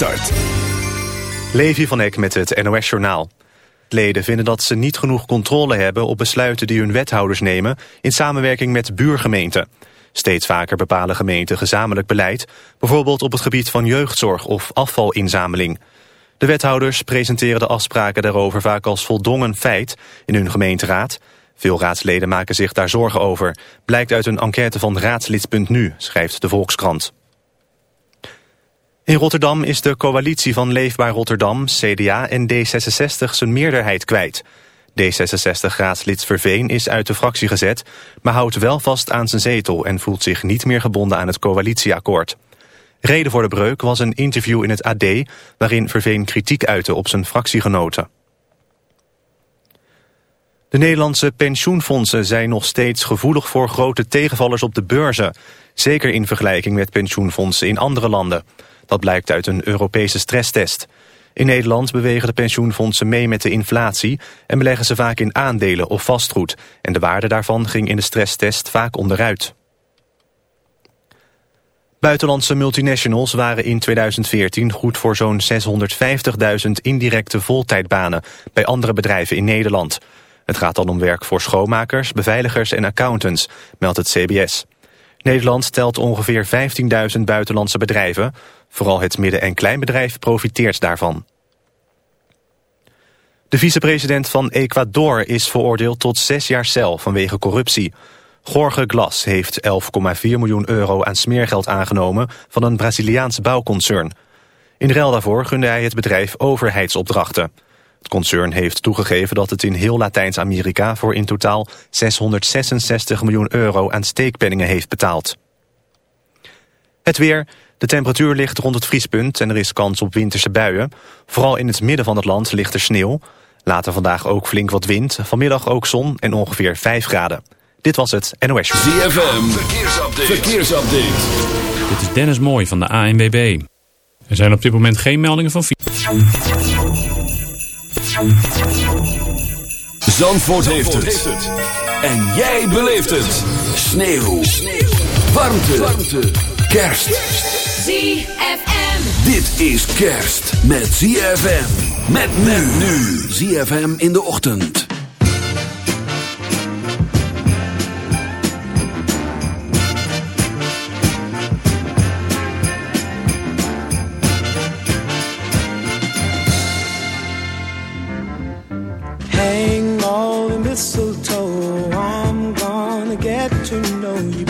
start. Levi van Eck met het NOS-journaal. Leden vinden dat ze niet genoeg controle hebben op besluiten die hun wethouders nemen in samenwerking met buurgemeenten. Steeds vaker bepalen gemeenten gezamenlijk beleid, bijvoorbeeld op het gebied van jeugdzorg of afvalinzameling. De wethouders presenteren de afspraken daarover vaak als voldongen feit in hun gemeenteraad. Veel raadsleden maken zich daar zorgen over, blijkt uit een enquête van raadslid.nu, schrijft de Volkskrant. In Rotterdam is de coalitie van Leefbaar Rotterdam, CDA en D66 zijn meerderheid kwijt. D66-raadslid Verveen is uit de fractie gezet, maar houdt wel vast aan zijn zetel en voelt zich niet meer gebonden aan het coalitieakkoord. Reden voor de breuk was een interview in het AD waarin Verveen kritiek uitte op zijn fractiegenoten. De Nederlandse pensioenfondsen zijn nog steeds gevoelig voor grote tegenvallers op de beurzen. Zeker in vergelijking met pensioenfondsen in andere landen. Dat blijkt uit een Europese stresstest. In Nederland bewegen de pensioenfondsen mee met de inflatie... en beleggen ze vaak in aandelen of vastgoed. En de waarde daarvan ging in de stresstest vaak onderuit. Buitenlandse multinationals waren in 2014 goed voor zo'n 650.000 indirecte voltijdbanen... bij andere bedrijven in Nederland. Het gaat dan om werk voor schoonmakers, beveiligers en accountants, meldt het CBS. Nederland telt ongeveer 15.000 buitenlandse bedrijven. Vooral het midden- en kleinbedrijf profiteert daarvan. De vicepresident van Ecuador is veroordeeld tot zes jaar cel vanwege corruptie. Jorge Glas heeft 11,4 miljoen euro aan smeergeld aangenomen van een Braziliaans bouwconcern. In ruil daarvoor gunde hij het bedrijf overheidsopdrachten. Het concern heeft toegegeven dat het in heel Latijns-Amerika voor in totaal 666 miljoen euro aan steekpenningen heeft betaald. Het weer. De temperatuur ligt rond het vriespunt en er is kans op winterse buien. Vooral in het midden van het land ligt er sneeuw. Later vandaag ook flink wat wind, vanmiddag ook zon en ongeveer 5 graden. Dit was het NOS. ZFM, verkeersupdate. verkeersupdate. Dit is Dennis Mooi van de ANWB. Er zijn op dit moment geen meldingen van... Zandvoort, heeft, het. En jij beleeft het. Sneeuw. Sneeuw. Warmte. Warmte. Kerst. ZFM. Dit is kerst met ZFM. Met men nu. ZFM in de ochtend. Hang all the mistletoe. I'm gonna get to know you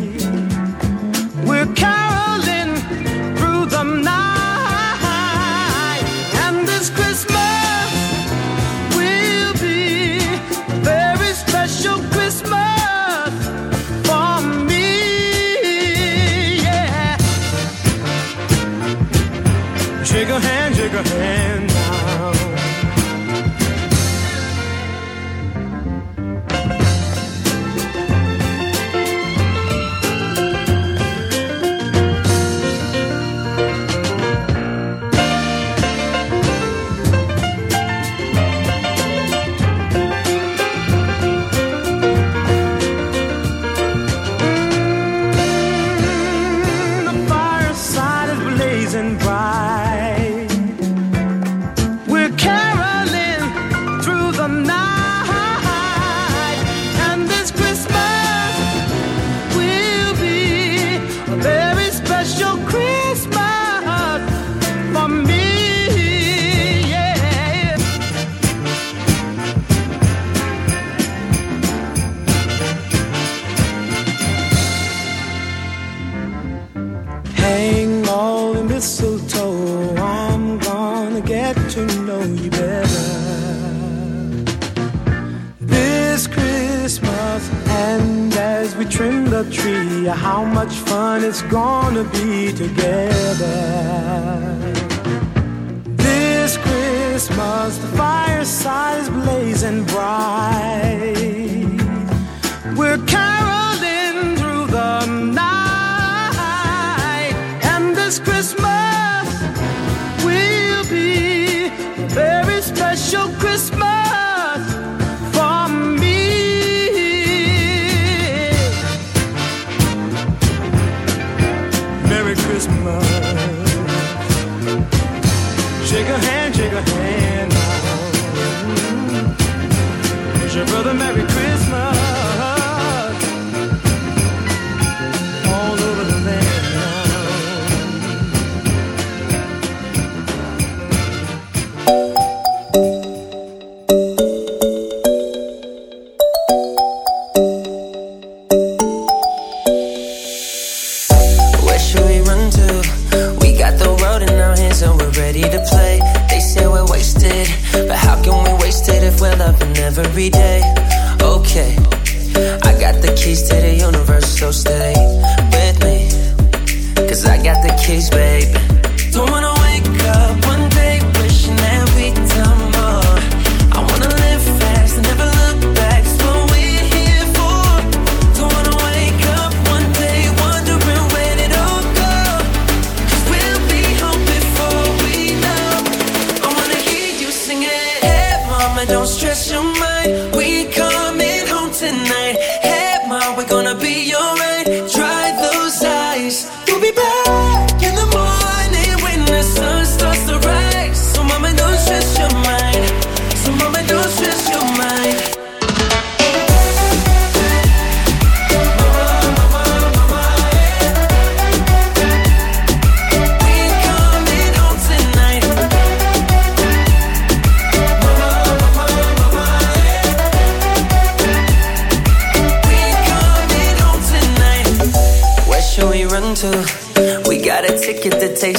it's gonna be together. This Christmas, the fireside is blazing bright.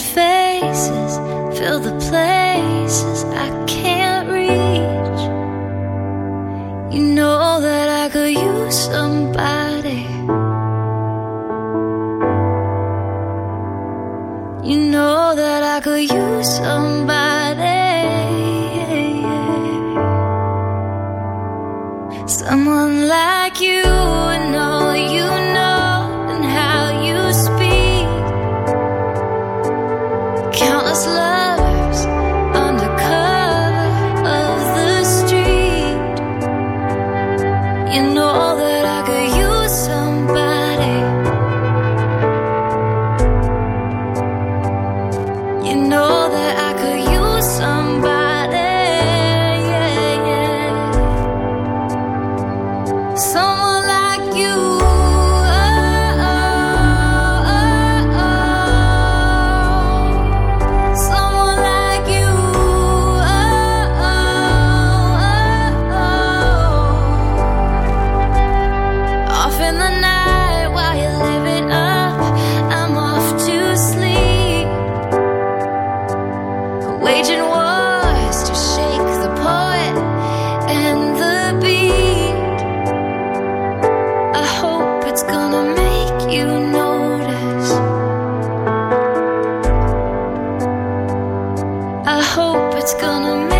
perfect It's gonna make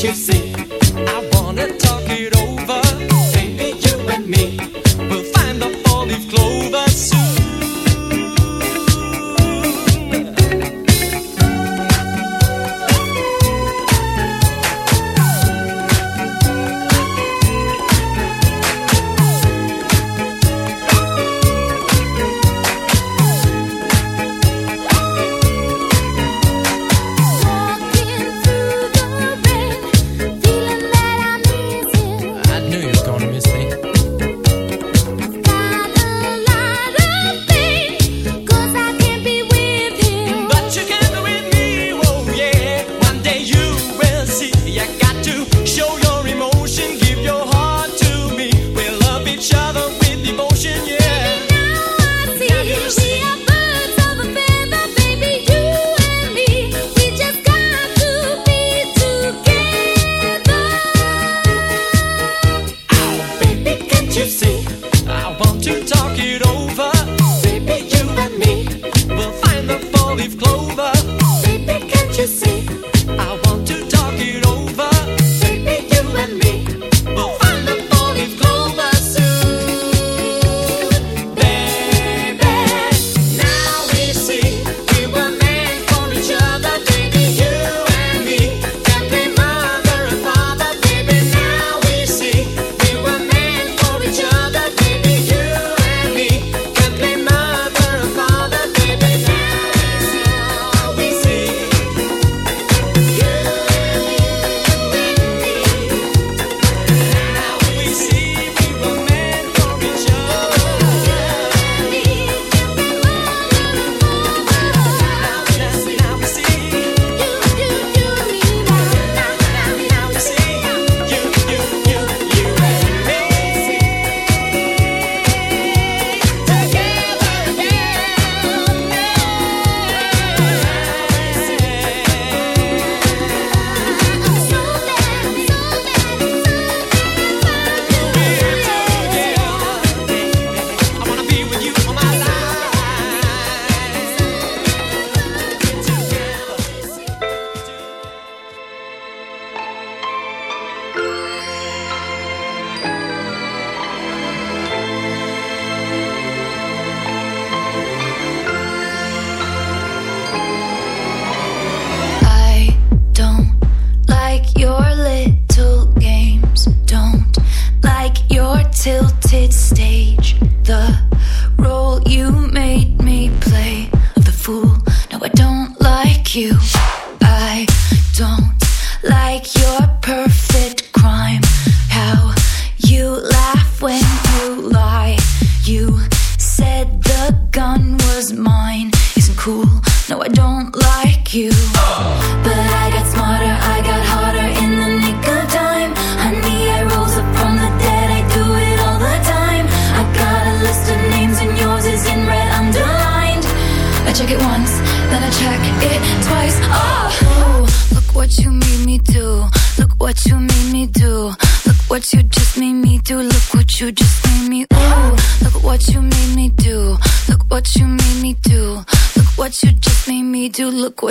te sei.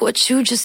what you just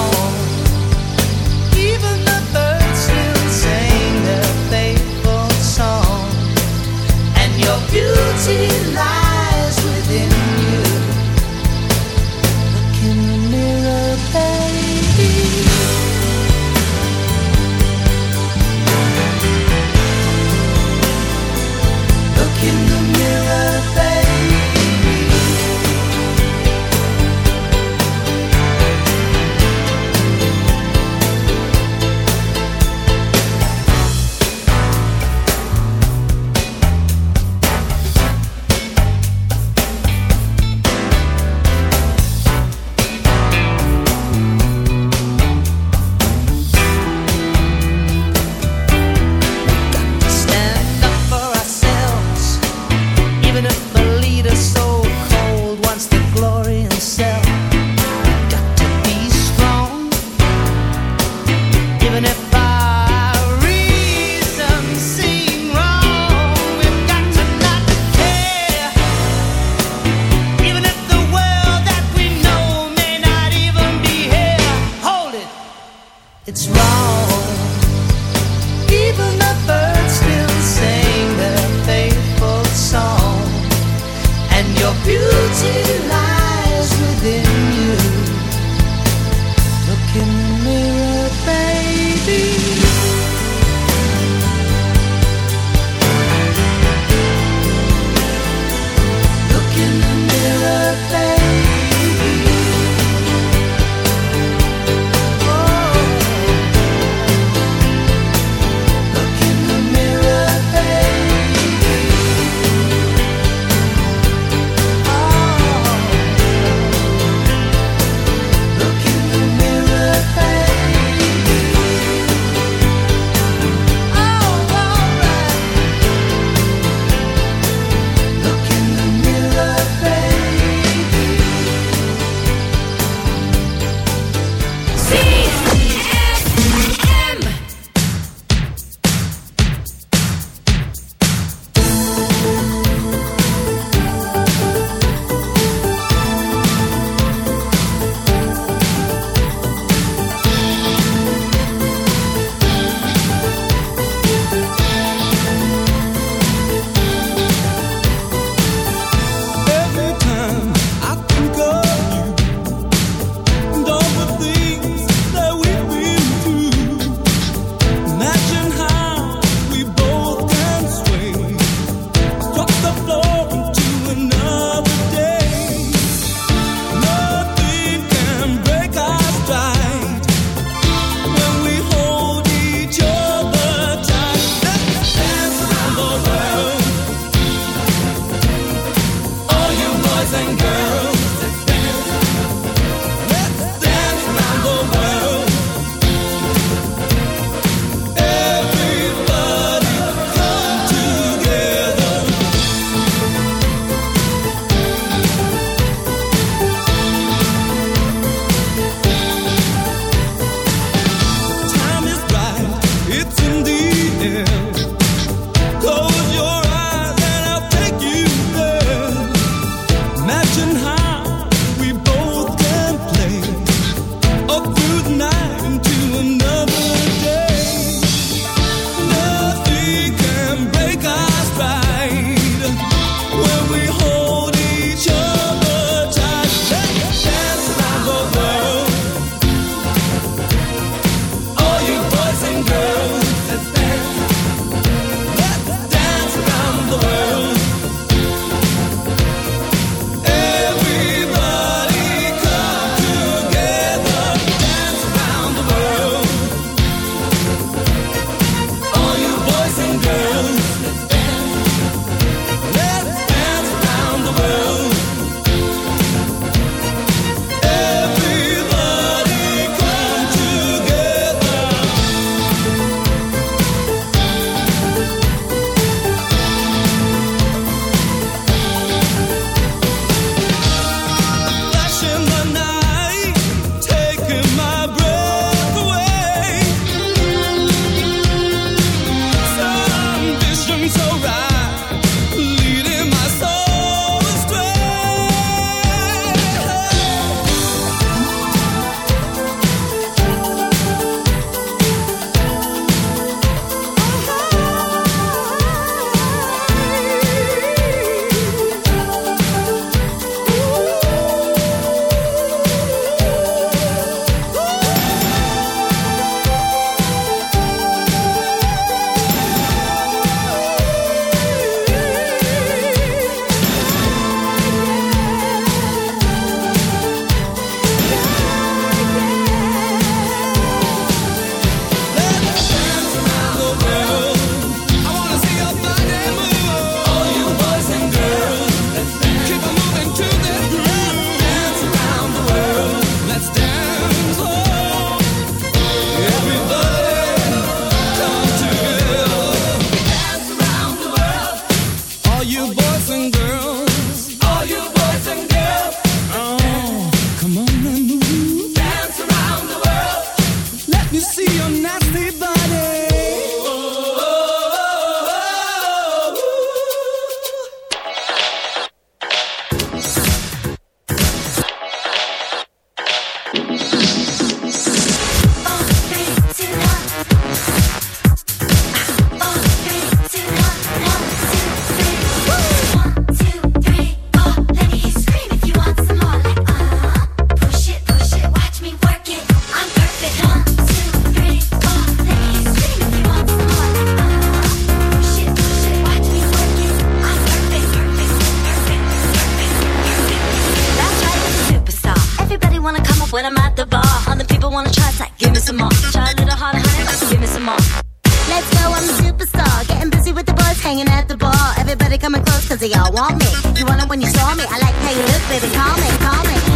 Oh. Call me. I like how you look, baby. Call me, call me.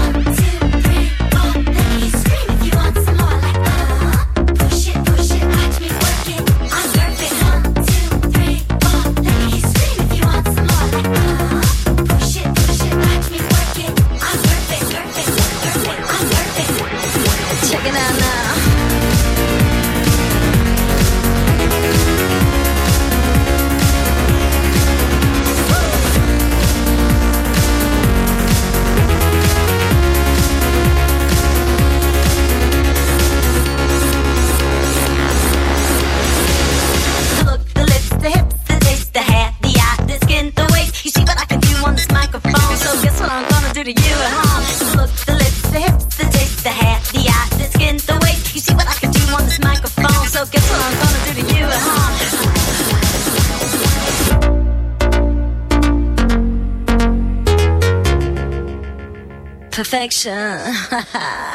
女哈哈。